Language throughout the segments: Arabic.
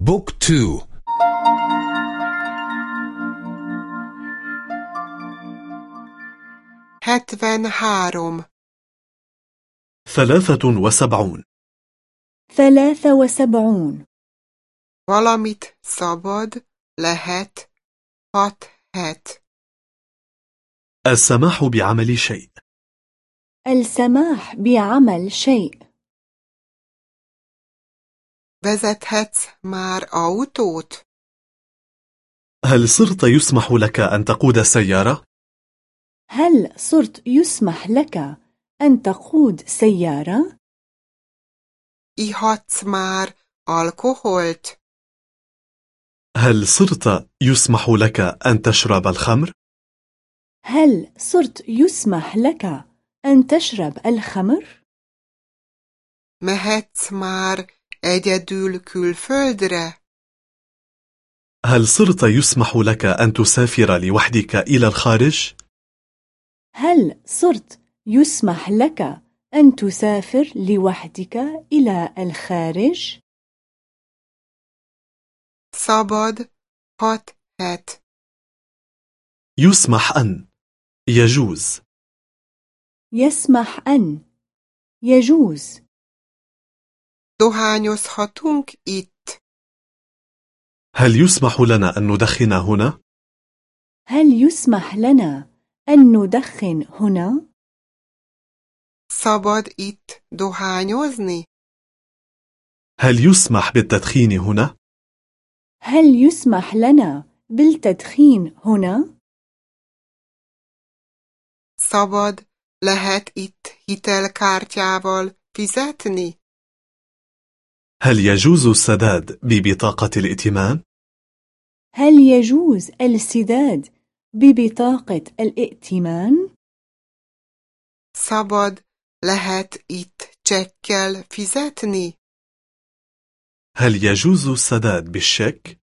book two. hetvenhárom ثلاثة وسبعون. ثلاثة وسبعون. valamit szabad, lehet, hathet. السماح بعمل شيء. السماح بعمل شيء. Vezethetsz már autót? هل صرت يسمح لك أن تقود سيارة؟ هل صرت يسمح لك أن تقود سيارة؟ Ihatsz már alkoholt? هل صرت يسمح لك أن تشرب الخمر؟ هل صرت يسمح لك أن تشرب الخمر؟ Mehetsz már egyedül külföldre? هل صرت يسمح لك أن تسافر لوحدك إلى الخارج؟ هل صرت يسمح لك أن تسافر لوحدك إلى الخارج؟ Szabad, hathet. يسمح أن يجوز يسمح أن يجوز Dohányozhatunk itt? هل يسمح لنا أن ندخن هنا؟ هل يسمح لنا أن ندخن هنا؟ Szabad itt dohányozni? هل يسمح بالتدخين هنا؟ هل يسمح لنا بالتدخين هنا؟ Szabad, lehet itt hitelkártyával fizetni? هل يجوز السداد ببطاقة الائتمان؟ هل يجوز السداد ببطاقة الائتمان؟ Szabad, lehet itt csekkel fizetni? هل يجوز السداد بالشيك؟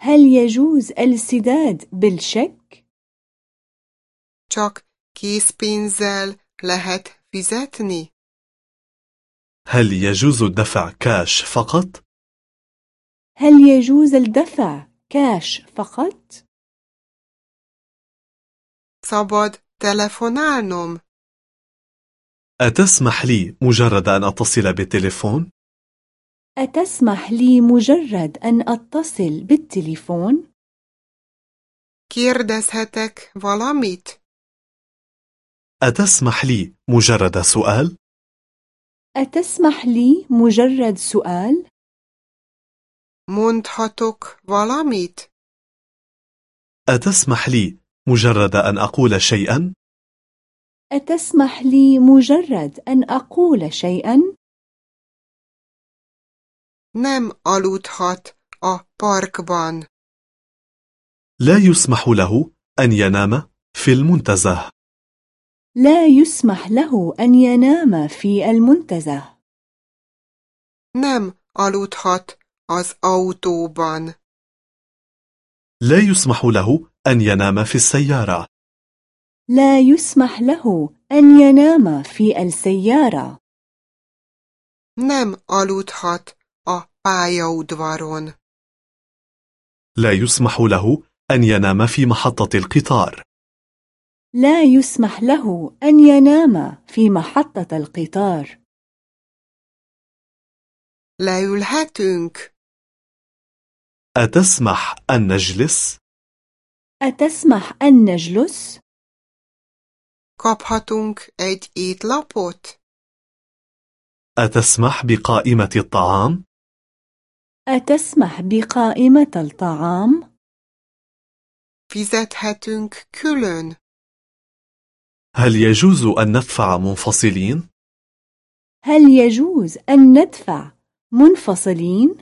هل يجوز السداد بالشك؟ Csak készpénzzel lehet fizetni? هل يجوز الدفع كاش فقط؟ هل يجوز الدفع كاش فقط؟ Szabad telefonálnom? أتسمح لي مجرد أن أتصل بالتليفون؟ أتسمح لي مجرد أن أتصل بالتليفون؟ Kérdezhetek valamit? أتسمح لي مجرد سؤال؟ أتسمح لي مجرد سؤال؟ Mondhatok valamit? أتسمح لي مجرد أن أقول شيئا؟ أتسمح لي مجرد أن أقول شيئا؟ Nem aludhat a parkban. لا يسمح له أن ينام في المنتزه لا يسمح له أن ينام في المنتزه. Nem aludhat az autóban. لا يسمح له أن ينام في السيارة لا يسمح له أن ينام في السيارة. Nem aludhat a pályaudvaron. لا يسمح له أن ينام في محطة القطار لا يسمح له أن ينام في محطة القطار. Leülhetünk? أتسمح أن نجلس؟ أتسمح أن نجلس؟ Kaphatunk egy étlapot? أتسمح بقائمة الطعام؟ أتسمح بقائمة الطعام؟ Fizethetünk külön? هل يجوز أن ندفع منفصلين؟ هل يجوز أن ندفع منفصلين؟